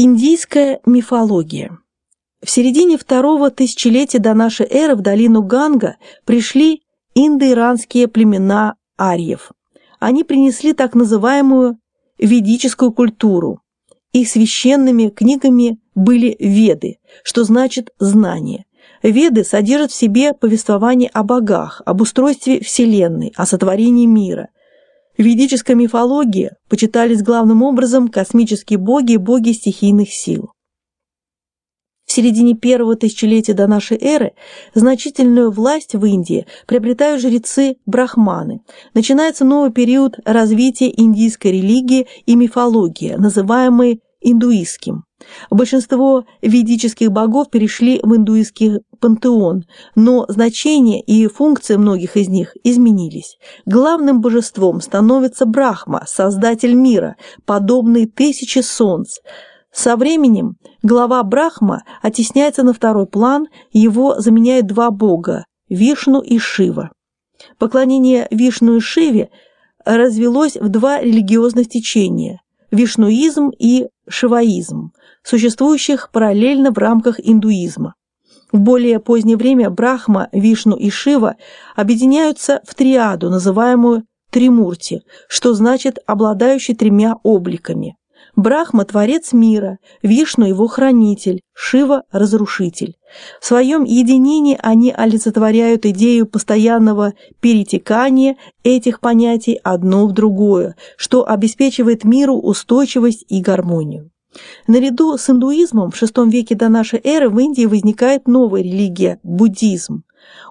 Индийская мифология В середине второго тысячелетия до нашей эры в долину Ганга пришли индоиранские племена арьев. Они принесли так называемую ведическую культуру. Их священными книгами были веды, что значит знание. Веды содержат в себе повествование о богах, об устройстве Вселенной, о сотворении мира. В ведической мифологии почитались главным образом космические боги и боги стихийных сил. В середине первого тысячелетия до нашей эры значительную власть в Индии приобретают жрецы-брахманы. Начинается новый период развития индийской религии и мифологии, называемый индуистским. Большинство ведических богов перешли в индуистский пантеон, но значение и функции многих из них изменились. Главным божеством становится Брахма, создатель мира, подобный тысяче солнц. Со временем глава Брахма оттесняется на второй план, его заменяют два бога – Вишну и Шива. Поклонение Вишну и Шиве развелось в два религиозных течения – вишнуизм и шиваизм, существующих параллельно в рамках индуизма. В более позднее время Брахма, Вишну и Шива объединяются в триаду, называемую Тримурти, что значит «обладающий тремя обликами». Брахма – творец мира, Вишну – его хранитель, Шива – разрушитель. В своем единении они олицетворяют идею постоянного перетекания этих понятий одно в другое, что обеспечивает миру устойчивость и гармонию. Наряду с индуизмом в VI веке до нашей эры в Индии возникает новая религия – буддизм.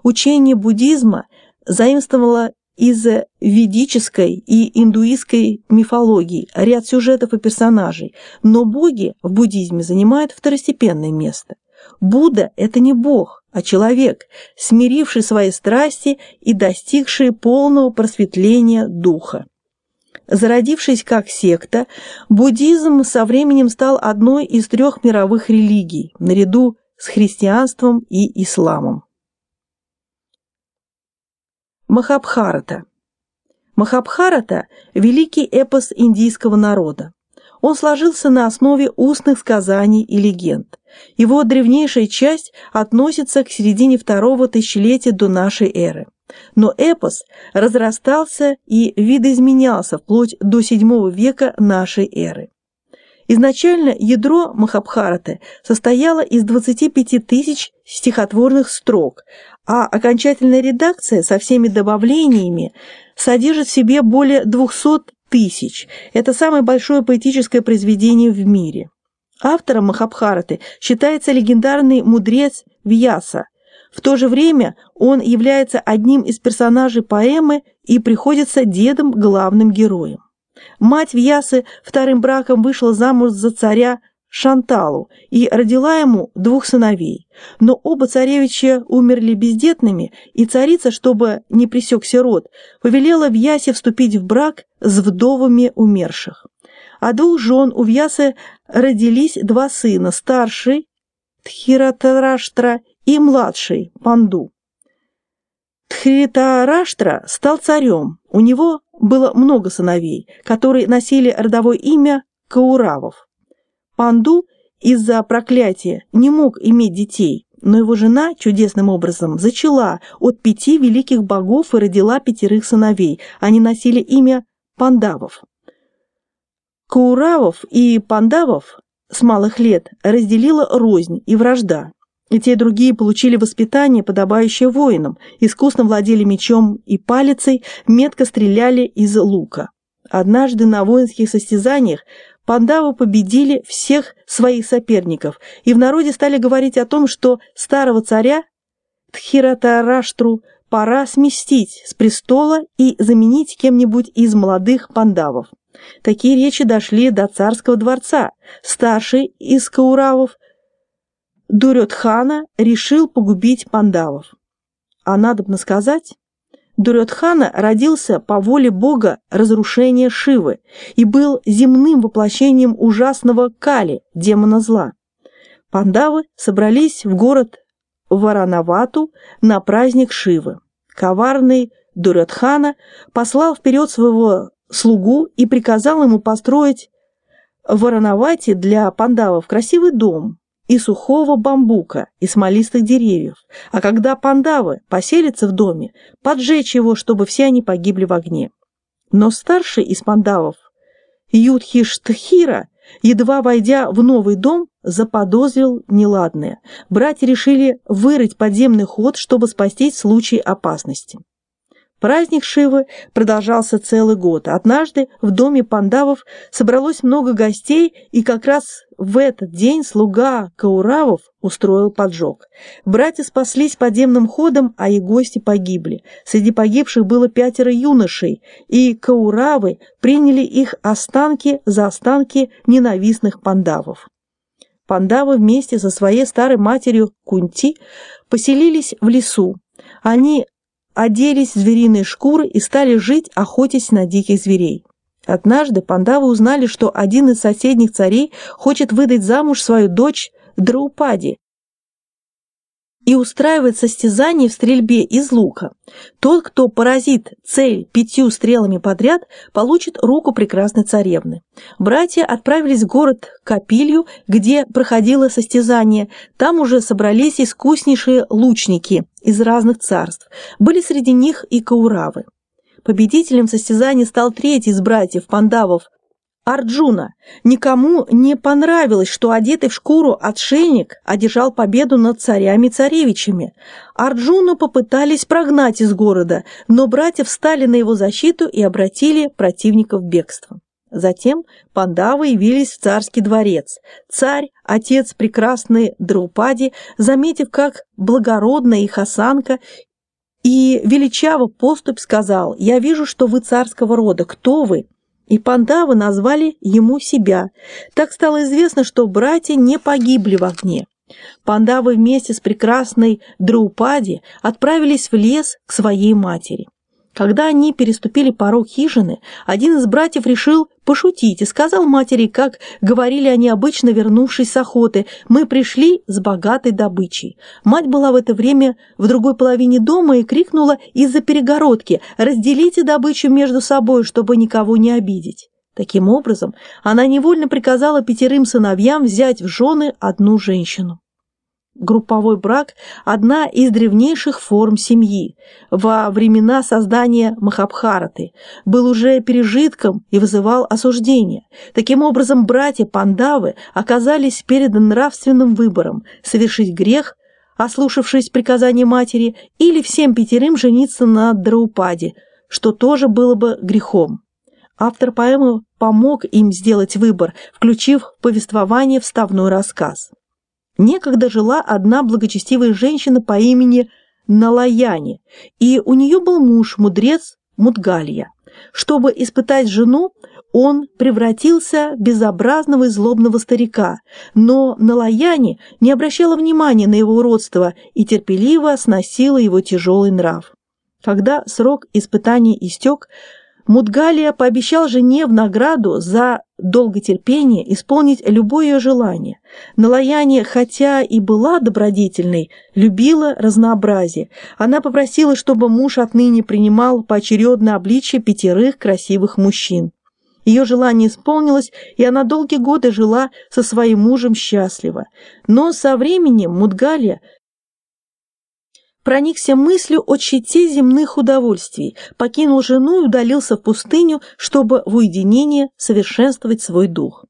Учение буддизма заимствовало из ведической и индуистской мифологии ряд сюжетов и персонажей, но боги в буддизме занимают второстепенное место. Будда – это не бог, а человек, смиривший свои страсти и достигший полного просветления духа. Зародившись как секта, буддизм со временем стал одной из трех мировых религий, наряду с христианством и исламом. Махабхарата Махабхарата – великий эпос индийского народа. Он сложился на основе устных сказаний и легенд. Его древнейшая часть относится к середине второго тысячелетия до нашей эры. Но эпос разрастался и видоизменялся вплоть до VII века нашей эры. Изначально ядро Махабхараты состояло из 25 тысяч стихотворных строк, а окончательная редакция со всеми добавлениями содержит в себе более 200 тысяч. Это самое большое поэтическое произведение в мире. Автором Махабхараты считается легендарный мудрец Вьяса – в то же время он является одним из персонажей поэмы и приходится дедом главным героем. Мать Вьясы вторым браком вышла замуж за царя Шанталу и родила ему двух сыновей. Но оба царевича умерли бездетными, и царица, чтобы не пресекся род, повелела Вьясе вступить в брак с вдовами умерших. А двух жен у Вьясы родились два сына, старший Тхиратараштра и младший Панду. Тхритараштра стал царем, у него было много сыновей, которые носили родовое имя Кауравов. Панду из-за проклятия не мог иметь детей, но его жена чудесным образом зачала от пяти великих богов и родила пятерых сыновей. Они носили имя Пандавов. Кауравов и Пандавов с малых лет разделила рознь и вражда. И те и другие получили воспитание, подобающее воинам, искусно владели мечом и палицей, метко стреляли из лука. Однажды на воинских состязаниях Пандавы победили всех своих соперников, и в народе стали говорить о том, что старого царя Тхиратараштру пора сместить с престола и заменить кем-нибудь из молодых пандавов. Такие речи дошли до царского дворца. Старший из кауравов – Дурёдхана решил погубить пандавов. А надобно сказать, Дурёдхана родился по воле бога разрушения Шивы и был земным воплощением ужасного Кали, демона зла. Пандавы собрались в город Варанавату на праздник Шивы. Коварный Дурёдхана послал вперед своего слугу и приказал ему построить в Варанавати для пандавов красивый дом и сухого бамбука, и смолистых деревьев, а когда пандавы поселятся в доме, поджечь его, чтобы все они погибли в огне. Но старший из пандавов, Юдхиштхира, едва войдя в новый дом, заподозрил неладное. Братья решили вырыть подземный ход, чтобы спастись в случае опасности. Праздник Шивы продолжался целый год. Однажды в доме пандавов собралось много гостей, и как раз в этот день слуга Кауравов устроил поджог. Братья спаслись подземным ходом, а и гости погибли. Среди погибших было пятеро юношей, и Кауравы приняли их останки за останки ненавистных пандавов. Пандавы вместе со своей старой матерью Кунти поселились в лесу. Они оделись в звериные шкуры и стали жить, охотясь на диких зверей. Однажды пандавы узнали, что один из соседних царей хочет выдать замуж свою дочь Драупади, и устраивает состязание в стрельбе из лука. Тот, кто поразит цель пятью стрелами подряд, получит руку прекрасной царевны. Братья отправились в город Капилью, где проходило состязание. Там уже собрались искуснейшие лучники из разных царств. Были среди них и кауравы. Победителем состязания стал третий из братьев Пандавов, Арджуна. Никому не понравилось, что одетый в шкуру отшельник одержал победу над царями-царевичами. Арджуну попытались прогнать из города, но братья встали на его защиту и обратили противников в бегство. Затем пандавы явились в царский дворец. Царь, отец прекрасной Драупади, заметив, как благородная их осанка и величаво поступь, сказал, «Я вижу, что вы царского рода. Кто вы?» И пандавы назвали ему себя. Так стало известно, что братья не погибли в огне. Пандавы вместе с прекрасной Драупади отправились в лес к своей матери. Когда они переступили порог хижины, один из братьев решил пошутить и сказал матери, как говорили они обычно, вернувшись с охоты, «Мы пришли с богатой добычей». Мать была в это время в другой половине дома и крикнула из-за перегородки «Разделите добычу между собой, чтобы никого не обидеть». Таким образом, она невольно приказала пятерым сыновьям взять в жены одну женщину. Групповой брак – одна из древнейших форм семьи. Во времена создания Махабхараты был уже пережитком и вызывал осуждение. Таким образом, братья Пандавы оказались перед нравственным выбором – совершить грех, ослушавшись приказания матери, или всем пятерым жениться на Драупаде, что тоже было бы грехом. Автор поэмы помог им сделать выбор, включив повествование вставной рассказ. Некогда жила одна благочестивая женщина по имени Налаяне, и у нее был муж, мудрец Мудгалья. Чтобы испытать жену, он превратился в безобразного и злобного старика, но Налаяне не обращала внимания на его уродство и терпеливо сносила его тяжелый нрав. Когда срок испытания истек, Мудгалия пообещал жене в награду за долготерпение исполнить любое ее желание. Налаяне, хотя и была добродетельной, любила разнообразие. Она попросила, чтобы муж отныне принимал поочередно обличие пятерых красивых мужчин. Ее желание исполнилось, и она долгие годы жила со своим мужем счастливо. Но со временем Мудгалия проникся мыслью о щите земных удовольствий, покинул жену и удалился в пустыню, чтобы в уединении совершенствовать свой дух.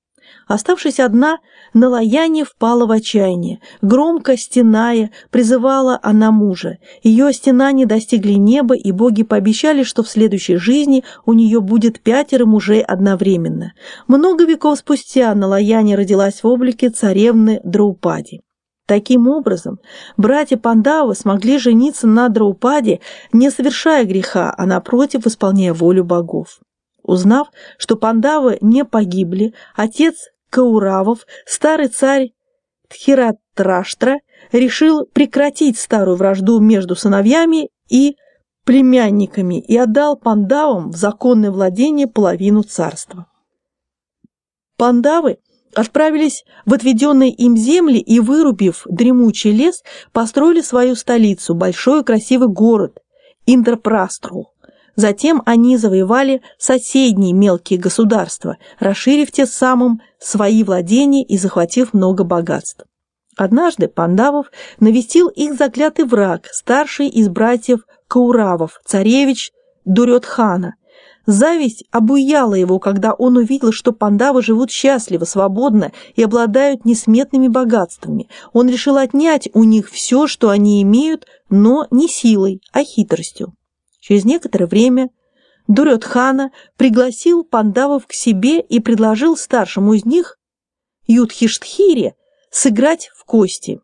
Оставшись одна, Налаяне впала в отчаяние. Громко стеная, призывала она мужа. Ее стенания достигли неба, и боги пообещали, что в следующей жизни у нее будет пятеро мужей одновременно. Много веков спустя Налаяне родилась в облике царевны Драупади. Таким образом, братья Пандавы смогли жениться на Драупаде, не совершая греха, а напротив исполняя волю богов. Узнав, что Пандавы не погибли, отец Кауравов, старый царь Тхиратраштра, решил прекратить старую вражду между сыновьями и племянниками и отдал пандавам в законное владение половину царства. Пандавы отправились в отведенные им земли и, вырубив дремучий лес, построили свою столицу, большой и красивый город Индрапрастру. Затем они завоевали соседние мелкие государства, расширив тем самым свои владения и захватив много богатств. Однажды Пандавов навестил их заклятый враг, старший из братьев Кауравов, царевич Дурёдхана. Зависть обуяла его, когда он увидел, что пандавы живут счастливо, свободно и обладают несметными богатствами. Он решил отнять у них все, что они имеют, но не силой, а хитростью. Через некоторое время Дурёдхана пригласил пандавов к себе и предложил старшему из них, Юдхиштхире, сыграть в кости.